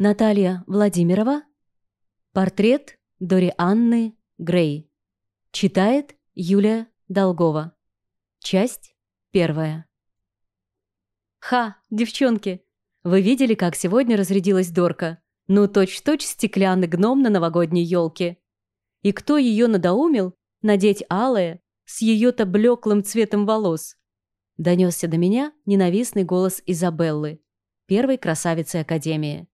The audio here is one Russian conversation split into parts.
Наталья Владимирова. Портрет Дори Анны Грей. Читает Юлия Долгова. Часть первая. Ха, девчонки! Вы видели, как сегодня разрядилась Дорка? Ну, точь-в-точь стеклянный гном на новогодней елке. И кто ее надоумил надеть алое с ее-то блеклым цветом волос? Донесся до меня ненавистный голос Изабеллы, первой красавицы Академии.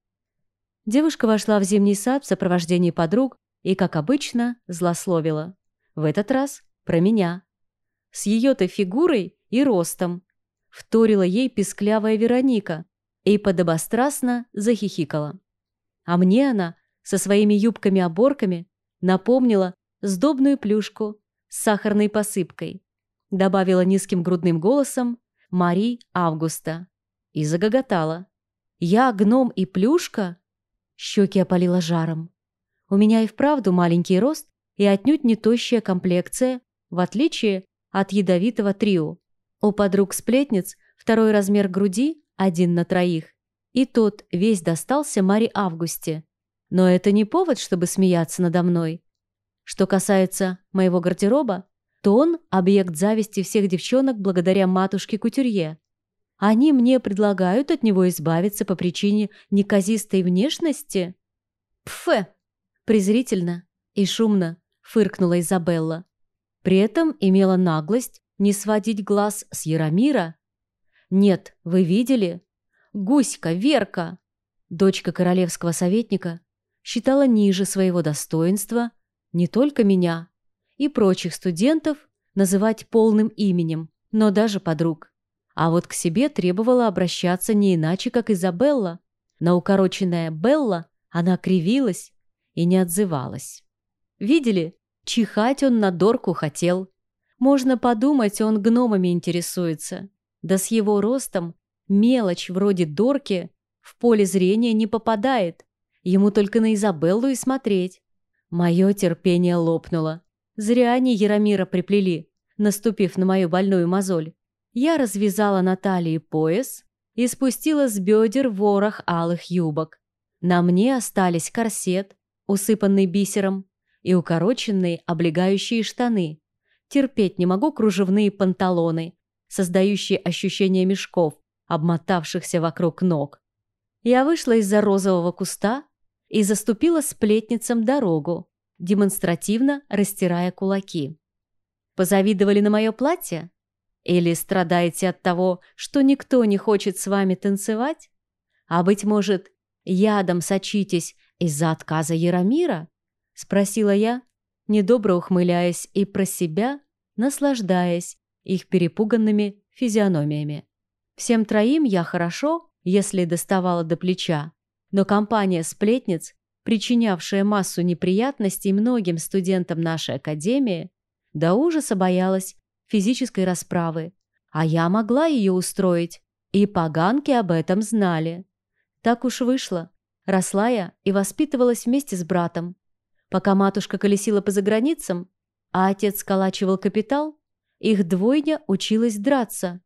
Девушка вошла в зимний сад в сопровождении подруг и, как обычно, злословила. В этот раз про меня. С ее-то фигурой и ростом. Вторила ей писклявая Вероника и подобострастно захихикала. А мне она со своими юбками-оборками напомнила сдобную плюшку с сахарной посыпкой. Добавила низким грудным голосом Мари Августа. И загоготала. «Я гном и плюшка?» Щеки опалило жаром. У меня и вправду маленький рост и отнюдь не тощая комплекция, в отличие от ядовитого трио. У подруг-сплетниц второй размер груди, один на троих, и тот весь достался Маре Августе. Но это не повод, чтобы смеяться надо мной. Что касается моего гардероба, то он – объект зависти всех девчонок благодаря матушке Кутюрье. Они мне предлагают от него избавиться по причине неказистой внешности? Пфе! Презрительно и шумно фыркнула Изабелла. При этом имела наглость не сводить глаз с Яромира. «Нет, вы видели? Гуська, Верка!» Дочка королевского советника считала ниже своего достоинства не только меня и прочих студентов называть полным именем, но даже подруг. А вот к себе требовала обращаться не иначе, как Изабелла. На укороченная Белла она кривилась и не отзывалась. Видели? Чихать он на Дорку хотел. Можно подумать, он гномами интересуется. Да с его ростом мелочь вроде Дорки в поле зрения не попадает. Ему только на Изабеллу и смотреть. Мое терпение лопнуло. Зря они Яромира приплели, наступив на мою больную мозоль. Я развязала на талии пояс и спустила с бедер ворох алых юбок. На мне остались корсет, усыпанный бисером, и укороченные облегающие штаны. Терпеть не могу кружевные панталоны, создающие ощущение мешков, обмотавшихся вокруг ног. Я вышла из-за розового куста и заступила сплетницам дорогу, демонстративно растирая кулаки. Позавидовали на мое платье? Или страдаете от того, что никто не хочет с вами танцевать? А, быть может, ядом сочитесь из-за отказа Яромира?» — спросила я, недобро ухмыляясь и про себя, наслаждаясь их перепуганными физиономиями. Всем троим я хорошо, если доставала до плеча, но компания сплетниц, причинявшая массу неприятностей многим студентам нашей академии, до ужаса боялась физической расправы, а я могла ее устроить, и поганки об этом знали. Так уж вышло. Росла я и воспитывалась вместе с братом. Пока матушка колесила по заграницам, а отец сколачивал капитал, их двойня училась драться,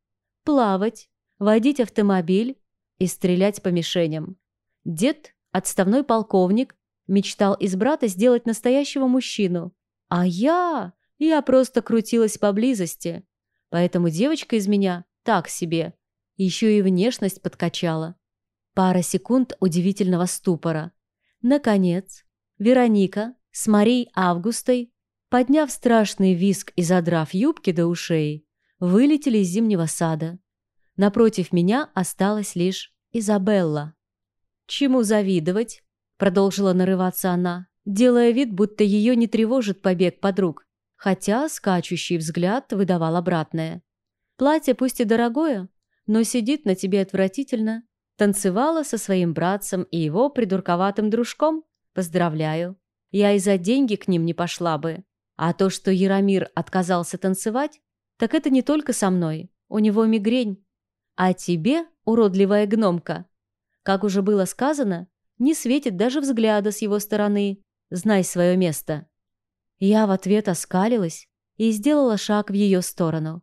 плавать, водить автомобиль и стрелять по мишеням. Дед, отставной полковник, мечтал из брата сделать настоящего мужчину, а я... Я просто крутилась поблизости. Поэтому девочка из меня так себе. Еще и внешность подкачала. Пара секунд удивительного ступора. Наконец, Вероника с Марией Августой, подняв страшный виск и задрав юбки до ушей, вылетели из зимнего сада. Напротив меня осталась лишь Изабелла. «Чему завидовать?» — продолжила нарываться она, делая вид, будто ее не тревожит побег подруг хотя скачущий взгляд выдавал обратное. Платье пусть и дорогое, но сидит на тебе отвратительно. Танцевала со своим братцем и его придурковатым дружком. Поздравляю. Я и за деньги к ним не пошла бы. А то, что Яромир отказался танцевать, так это не только со мной. У него мигрень. А тебе, уродливая гномка, как уже было сказано, не светит даже взгляда с его стороны. Знай свое место. Я в ответ оскалилась и сделала шаг в ее сторону.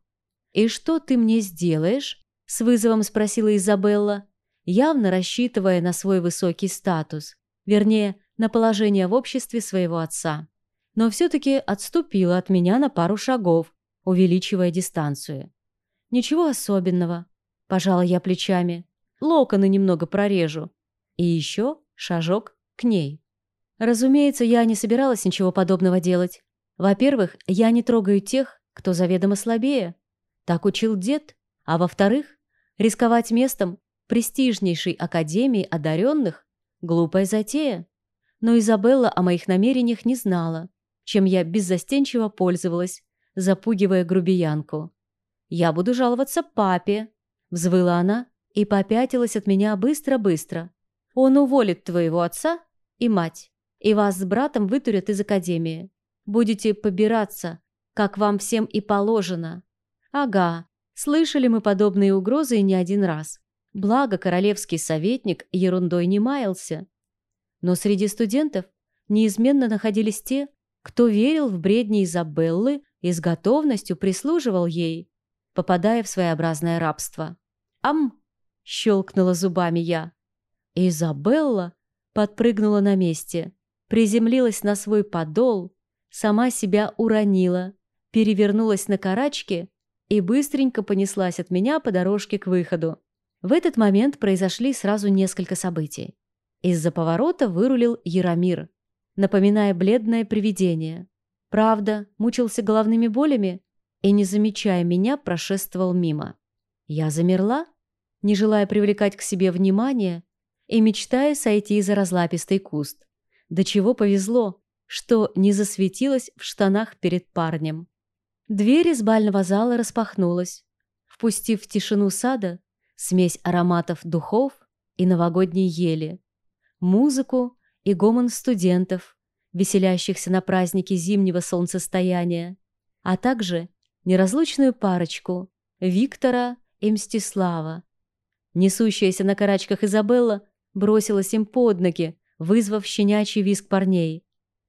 «И что ты мне сделаешь?» — с вызовом спросила Изабелла. явно рассчитывая на свой высокий статус, вернее, на положение в обществе своего отца. Но все-таки отступила от меня на пару шагов, увеличивая дистанцию. Ничего особенного. Пожала я плечами. Локоны немного прорежу. И еще шажок к ней. Разумеется, я не собиралась ничего подобного делать. Во-первых, я не трогаю тех, кто заведомо слабее. Так учил дед. А во-вторых, рисковать местом престижнейшей академии одаренных – глупая затея. Но Изабелла о моих намерениях не знала, чем я беззастенчиво пользовалась, запугивая грубиянку. «Я буду жаловаться папе», – взвыла она и попятилась от меня быстро-быстро. «Он уволит твоего отца и мать, и вас с братом вытурят из академии. Будете побираться, как вам всем и положено». «Ага, слышали мы подобные угрозы и не один раз. Благо, королевский советник ерундой не маялся. Но среди студентов неизменно находились те, кто верил в бредни Изабеллы и с готовностью прислуживал ей, попадая в своеобразное рабство. «Ам!» — щелкнула зубами я. Изабелла подпрыгнула на месте, приземлилась на свой подол, сама себя уронила, перевернулась на карачки и быстренько понеслась от меня по дорожке к выходу. В этот момент произошли сразу несколько событий. Из-за поворота вырулил Яромир, напоминая бледное привидение. Правда, мучился головными болями и, не замечая меня, прошествовал мимо. Я замерла, не желая привлекать к себе внимание и мечтая сойти за разлапистый куст. До чего повезло, что не засветилась в штанах перед парнем. Дверь из бального зала распахнулась, впустив в тишину сада смесь ароматов духов и новогодней ели, музыку и гомон студентов, веселящихся на празднике зимнего солнцестояния, а также неразлучную парочку Виктора и Мстислава. Несущаяся на карачках Изабелла бросилась им под ноги, вызвав щенячий визг парней.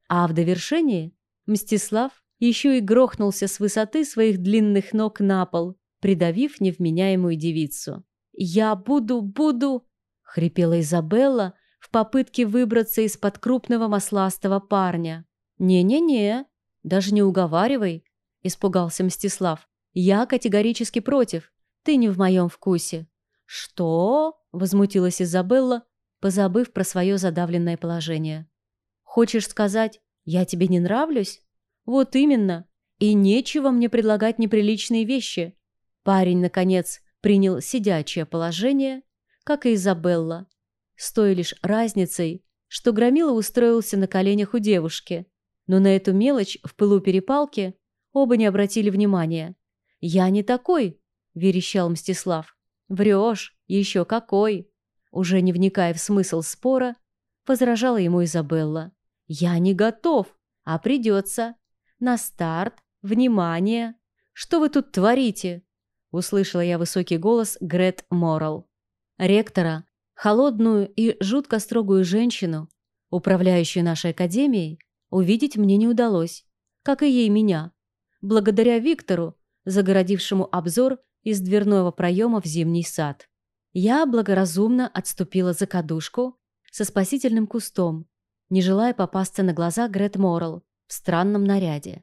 А в довершении Мстислав еще и грохнулся с высоты своих длинных ног на пол, придавив невменяемую девицу. «Я буду, буду!» — хрипела Изабелла в попытке выбраться из-под крупного масластого парня. «Не-не-не, даже не уговаривай, испугался Мстислав. «Я категорически против. Ты не в моем вкусе». «Что?» — возмутилась Изабелла, позабыв про свое задавленное положение. «Хочешь сказать, я тебе не нравлюсь?» «Вот именно. И нечего мне предлагать неприличные вещи». Парень, наконец, принял сидячее положение, как и Изабелла, с той лишь разницей, что Громила устроился на коленях у девушки. Но на эту мелочь в пылу перепалки Оба не обратили внимания. «Я не такой!» – верещал Мстислав. «Врешь! Еще какой!» Уже не вникая в смысл спора, возражала ему Изабелла. «Я не готов, а придется. На старт! Внимание! Что вы тут творите?» Услышала я высокий голос Грет Моррелл. Ректора, холодную и жутко строгую женщину, управляющую нашей академией, увидеть мне не удалось, как и ей меня благодаря Виктору, загородившему обзор из дверного проема в зимний сад. Я благоразумно отступила за кадушку со спасительным кустом, не желая попасться на глаза Грет Моррелл в странном наряде.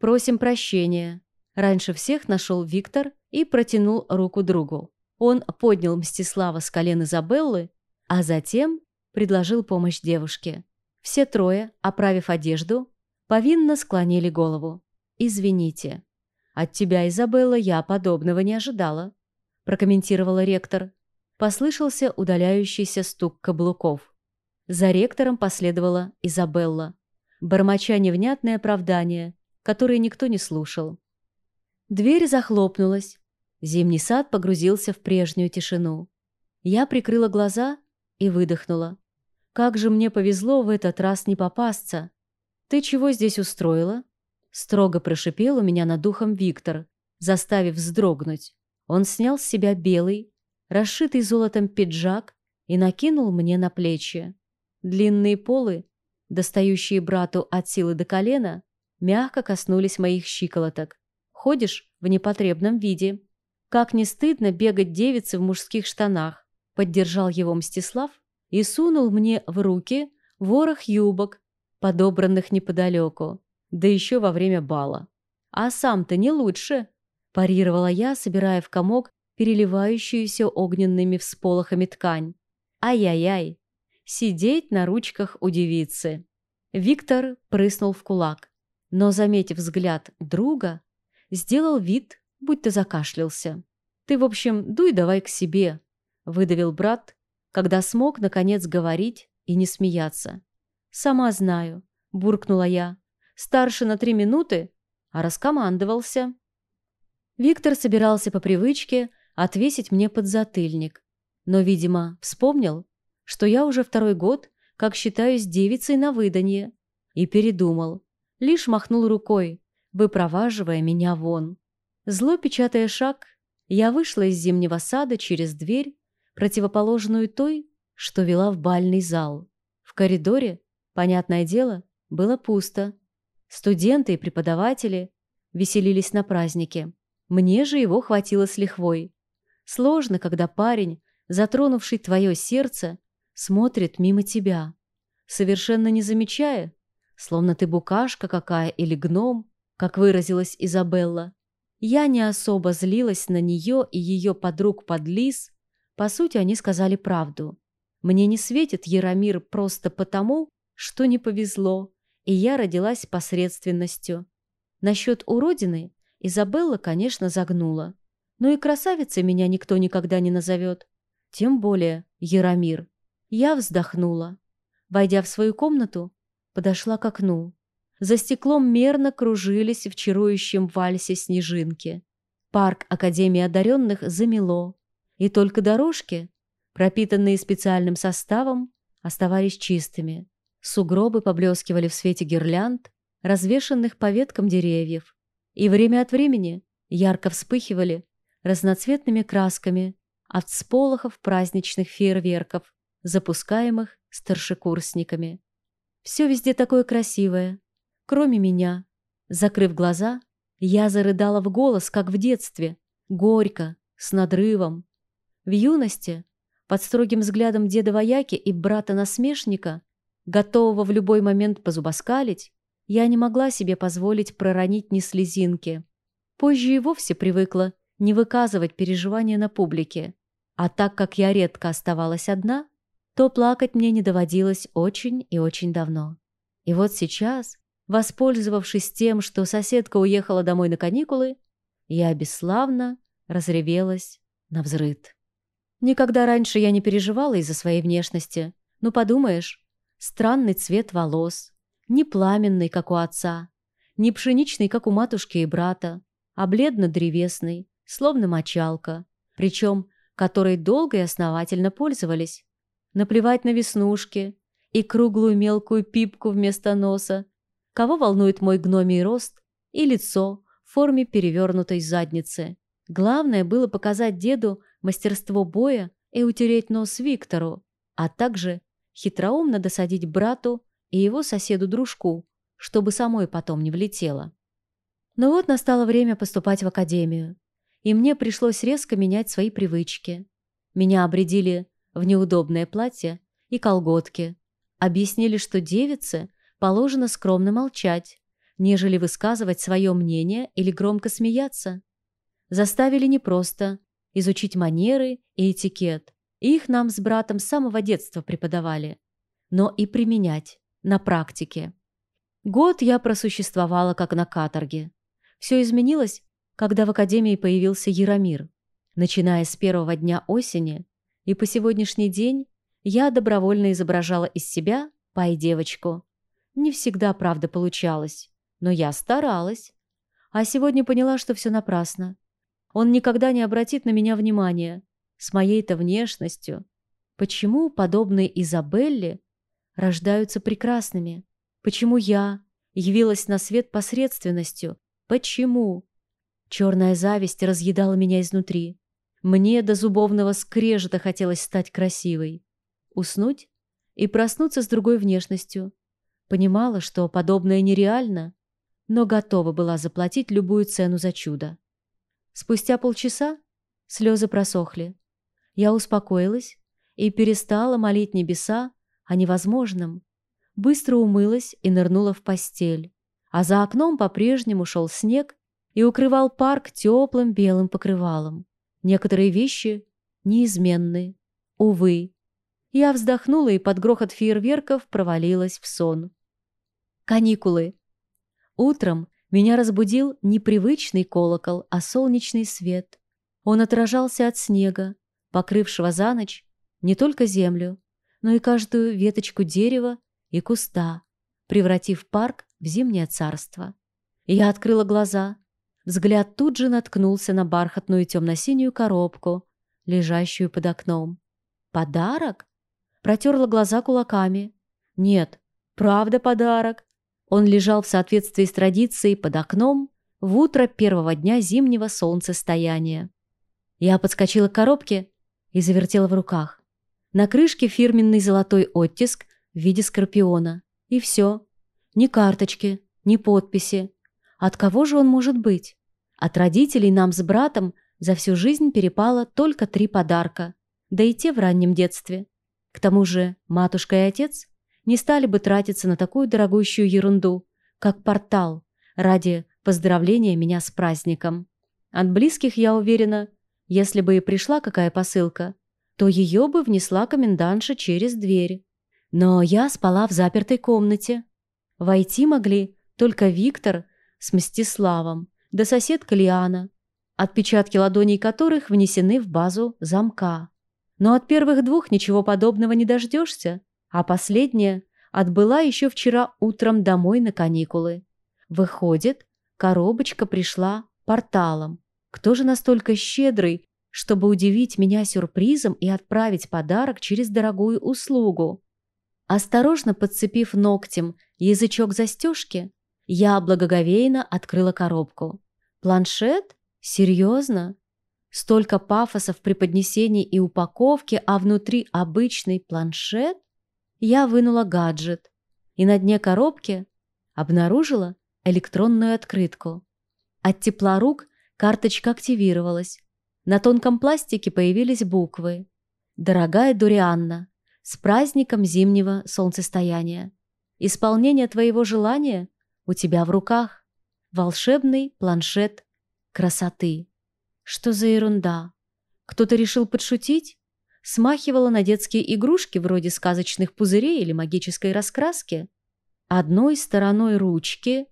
«Просим прощения». Раньше всех нашел Виктор и протянул руку другу. Он поднял Мстислава с колен Изабеллы, а затем предложил помощь девушке. Все трое, оправив одежду, повинно склонили голову. «Извините. От тебя, Изабелла, я подобного не ожидала», прокомментировала ректор. Послышался удаляющийся стук каблуков. За ректором последовала Изабелла, бормоча невнятное оправдание, которое никто не слушал. Дверь захлопнулась. Зимний сад погрузился в прежнюю тишину. Я прикрыла глаза и выдохнула. Как же мне повезло в этот раз не попасться. Ты чего здесь устроила? Строго прошипел у меня над духом Виктор, заставив вздрогнуть. Он снял с себя белый, расшитый золотом пиджак и накинул мне на плечи. Длинные полы, достающие брату от силы до колена, мягко коснулись моих щиколоток. Ходишь в непотребном виде. Как не стыдно бегать девице в мужских штанах. Поддержал его Мстислав и сунул мне в руки ворох юбок, подобранных неподалеку, да еще во время бала. А сам-то не лучше, парировала я, собирая в комок переливающуюся огненными всполохами ткань. Ай-яй-яй, сидеть на ручках у девицы. Виктор прыснул в кулак, но, заметив взгляд друга, сделал вид, будто закашлялся. «Ты, в общем, дуй давай к себе», — выдавил брат, когда смог, наконец, говорить и не смеяться. «Сама знаю», — буркнула я. «Старше на три минуты, а раскомандовался». Виктор собирался по привычке отвесить мне подзатыльник, но, видимо, вспомнил, что я уже второй год как считаюсь девицей на выданье. И передумал. Лишь махнул рукой, выпроваживая меня вон. Зло печатая шаг, я вышла из зимнего сада через дверь, противоположную той, что вела в бальный зал. В коридоре, понятное дело, было пусто. Студенты и преподаватели веселились на празднике. Мне же его хватило с лихвой. Сложно, когда парень, затронувший твое сердце, смотрит мимо тебя, совершенно не замечая, словно ты букашка какая или гном, как выразилась Изабелла. Я не особо злилась на нее и ее подруг под лис. По сути, они сказали правду. Мне не светит Яромир просто потому, что не повезло, и я родилась посредственностью. Насчет уродины Изабелла, конечно, загнула. Но и красавицей меня никто никогда не назовет. Тем более Яромир. Я вздохнула. Войдя в свою комнату, подошла к окну. За стеклом мерно кружились в чарующем вальсе снежинки. Парк Академии одаренных замело, и только дорожки, пропитанные специальным составом, оставались чистыми. Сугробы поблескивали в свете гирлянд, развешанных по веткам деревьев, и время от времени ярко вспыхивали разноцветными красками от сполохов праздничных фейерверков, запускаемых старшекурсниками. Все везде такое красивое, кроме меня. Закрыв глаза, я зарыдала в голос, как в детстве, горько, с надрывом. В юности, под строгим взглядом деда вояки и брата-насмешника, готового в любой момент позубоскалить, я не могла себе позволить проронить ни слезинки. Позже и вовсе привыкла не выказывать переживания на публике. А так как я редко оставалась одна, то плакать мне не доводилось очень и очень давно. И вот сейчас, воспользовавшись тем, что соседка уехала домой на каникулы, я бесславно разревелась на взрыд. Никогда раньше я не переживала из-за своей внешности. Ну, подумаешь, странный цвет волос, не пламенный, как у отца, не пшеничный, как у матушки и брата, а бледно-древесный, словно мочалка, причем которой долго и основательно пользовались. Наплевать на веснушки и круглую мелкую пипку вместо носа. Кого волнует мой гномий рост и лицо в форме перевернутой задницы. Главное было показать деду мастерство боя и утереть нос Виктору, а также хитроумно досадить брату и его соседу-дружку, чтобы самой потом не влетело. Но вот настало время поступать в академию, и мне пришлось резко менять свои привычки. Меня обредили в неудобное платье и колготки. Объяснили, что девице положено скромно молчать, нежели высказывать свое мнение или громко смеяться. Заставили не просто изучить манеры и этикет. Их нам с братом с самого детства преподавали, но и применять на практике. Год я просуществовала как на каторге. Все изменилось, когда в академии появился Яромир. Начиная с первого дня осени, и по сегодняшний день я добровольно изображала из себя пай-девочку. Не всегда, правда, получалось, но я старалась. А сегодня поняла, что все напрасно. Он никогда не обратит на меня внимания. С моей-то внешностью. Почему подобные Изабелле рождаются прекрасными? Почему я явилась на свет посредственностью? Почему? Черная зависть разъедала меня изнутри. Мне до зубовного скрежета хотелось стать красивой. Уснуть и проснуться с другой внешностью. Понимала, что подобное нереально, но готова была заплатить любую цену за чудо. Спустя полчаса слезы просохли. Я успокоилась и перестала молить небеса о невозможном. Быстро умылась и нырнула в постель. А за окном по-прежнему шел снег и укрывал парк теплым белым покрывалом. Некоторые вещи неизменны. Увы. Я вздохнула и под грохот фейерверков провалилась в сон. Каникулы. Утром меня разбудил непривычный колокол, а солнечный свет. Он отражался от снега, покрывшего за ночь не только землю, но и каждую веточку дерева и куста, превратив парк в зимнее царство. Я открыла глаза. Взгляд тут же наткнулся на бархатную темно-синюю коробку, лежащую под окном. «Подарок?» Протерла глаза кулаками. «Нет, правда подарок. Он лежал в соответствии с традицией под окном в утро первого дня зимнего солнцестояния. Я подскочила к коробке и завертела в руках. На крышке фирменный золотой оттиск в виде скорпиона. И все. Ни карточки, ни подписи. От кого же он может быть? От родителей нам с братом за всю жизнь перепало только три подарка, да и те в раннем детстве. К тому же матушка и отец не стали бы тратиться на такую дорогущую ерунду, как портал, ради поздравления меня с праздником. От близких, я уверена, если бы и пришла какая посылка, то ее бы внесла комендантша через дверь. Но я спала в запертой комнате. Войти могли только Виктор с Мстиславом, да соседка Лиана, отпечатки ладоней которых внесены в базу замка. Но от первых двух ничего подобного не дождешься а последняя отбыла еще вчера утром домой на каникулы. Выходит, коробочка пришла порталом. Кто же настолько щедрый, чтобы удивить меня сюрпризом и отправить подарок через дорогую услугу? Осторожно подцепив ногтем язычок застежки, я благоговейно открыла коробку. Планшет? Серьезно? Столько пафоса в преподнесении и упаковке, а внутри обычный планшет? я вынула гаджет и на дне коробки обнаружила электронную открытку. От тепла рук карточка активировалась. На тонком пластике появились буквы. «Дорогая Дурианна, с праздником зимнего солнцестояния! Исполнение твоего желания у тебя в руках. Волшебный планшет красоты». Что за ерунда? Кто-то решил подшутить? смахивала на детские игрушки вроде сказочных пузырей или магической раскраски. Одной стороной ручки...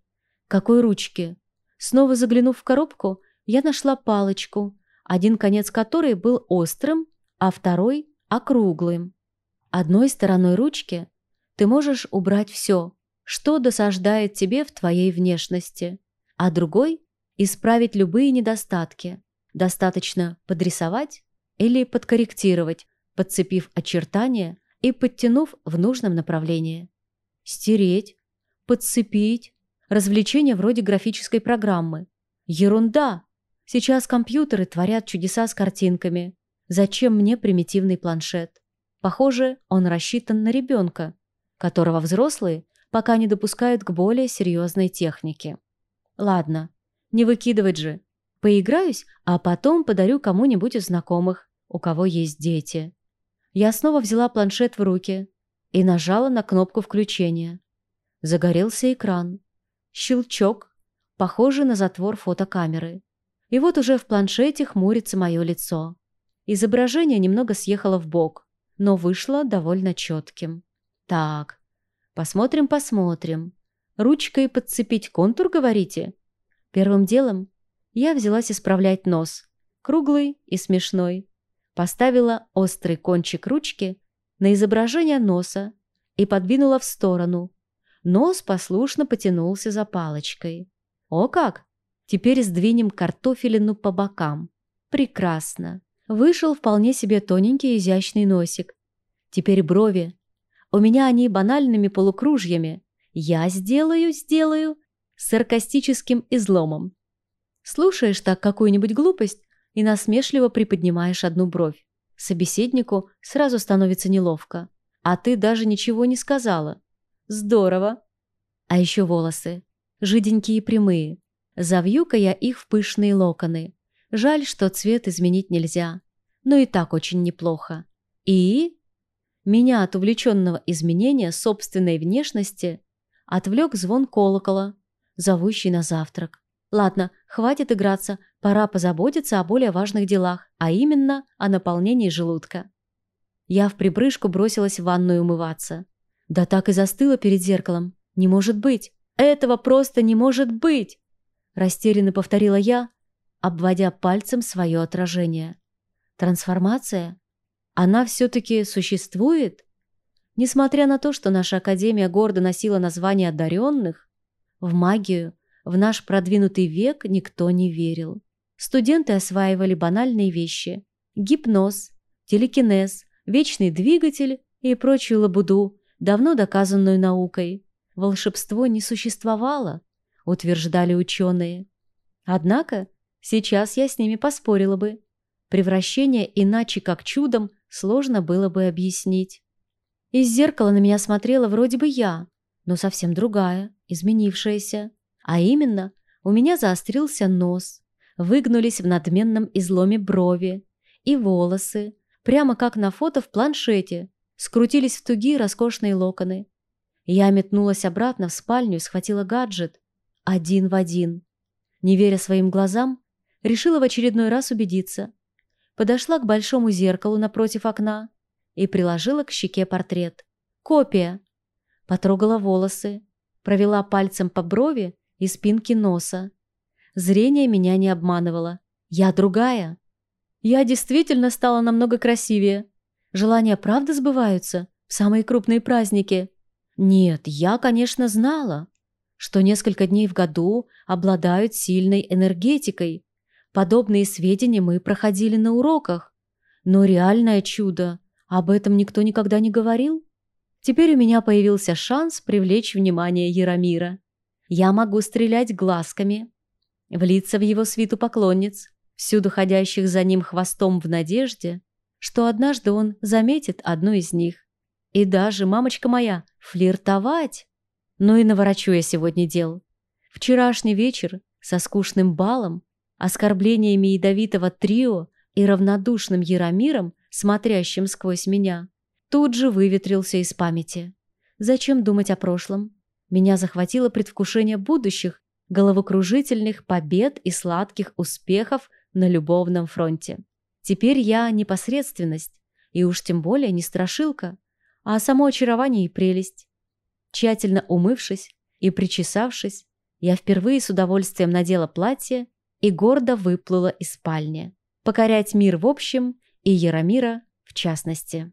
Какой ручки? Снова заглянув в коробку, я нашла палочку, один конец которой был острым, а второй — округлым. Одной стороной ручки ты можешь убрать все, что досаждает тебе в твоей внешности, а другой — исправить любые недостатки. Достаточно подрисовать или подкорректировать, подцепив очертания и подтянув в нужном направлении. Стереть, подцепить, развлечения вроде графической программы. Ерунда! Сейчас компьютеры творят чудеса с картинками. Зачем мне примитивный планшет? Похоже, он рассчитан на ребенка, которого взрослые пока не допускают к более серьезной технике. Ладно, не выкидывать же. Поиграюсь, а потом подарю кому-нибудь из знакомых у кого есть дети. Я снова взяла планшет в руки и нажала на кнопку включения. Загорелся экран. Щелчок, похожий на затвор фотокамеры. И вот уже в планшете хмурится мое лицо. Изображение немного съехало в бок, но вышло довольно четким. Так, посмотрим-посмотрим. Ручкой подцепить контур, говорите? Первым делом я взялась исправлять нос. Круглый и смешной поставила острый кончик ручки на изображение носа и подвинула в сторону. Нос послушно потянулся за палочкой. «О как! Теперь сдвинем картофелину по бокам. Прекрасно. Вышел вполне себе тоненький изящный носик. Теперь брови. У меня они банальными полукружьями. Я сделаю, сделаю, с саркастическим изломом. Слушаешь так какую-нибудь глупость, и насмешливо приподнимаешь одну бровь. Собеседнику сразу становится неловко. А ты даже ничего не сказала. Здорово. А еще волосы. Жиденькие и прямые. Завью-ка я их в пышные локоны. Жаль, что цвет изменить нельзя. Но и так очень неплохо. И меня от увлеченного изменения собственной внешности отвлек звон колокола, зовущий на завтрак. Ладно, хватит играться, пора позаботиться о более важных делах, а именно о наполнении желудка. Я в припрыжку бросилась в ванную умываться. Да так и застыла перед зеркалом. Не может быть! Этого просто не может быть! Растерянно повторила я, обводя пальцем свое отражение. Трансформация? Она все-таки существует? Несмотря на то, что наша Академия гордо носила название одаренных, в магию в наш продвинутый век никто не верил. Студенты осваивали банальные вещи – гипноз, телекинез, вечный двигатель и прочую лабуду, давно доказанную наукой. Волшебство не существовало, утверждали ученые. Однако сейчас я с ними поспорила бы. Превращение иначе как чудом сложно было бы объяснить. Из зеркала на меня смотрела вроде бы я, но совсем другая, изменившаяся. А именно, у меня заострился нос, выгнулись в надменном изломе брови и волосы, прямо как на фото в планшете, скрутились в тугие роскошные локоны. Я метнулась обратно в спальню и схватила гаджет. Один в один. Не веря своим глазам, решила в очередной раз убедиться. Подошла к большому зеркалу напротив окна и приложила к щеке портрет. Копия. Потрогала волосы, провела пальцем по брови и спинке носа. Зрение меня не обманывало. Я другая. Я действительно стала намного красивее. Желания правда сбываются в самые крупные праздники. Нет, я, конечно, знала, что несколько дней в году обладают сильной энергетикой. Подобные сведения мы проходили на уроках. Но реальное чудо, об этом никто никогда не говорил. Теперь у меня появился шанс привлечь внимание Яромира. Я могу стрелять глазками, влиться в его свиту поклонниц, всюду ходящих за ним хвостом в надежде, что однажды он заметит одну из них. И даже, мамочка моя, флиртовать. Ну и наворочу я сегодня дел. Вчерашний вечер со скучным балом, оскорблениями ядовитого трио и равнодушным Яромиром, смотрящим сквозь меня, тут же выветрился из памяти. Зачем думать о прошлом? Меня захватило предвкушение будущих, головокружительных побед и сладких успехов на любовном фронте. Теперь я непосредственность, и уж тем более не страшилка, а само очарование и прелесть. Тщательно умывшись и причесавшись, я впервые с удовольствием надела платье и гордо выплыла из спальни. Покорять мир в общем и Яромира в частности.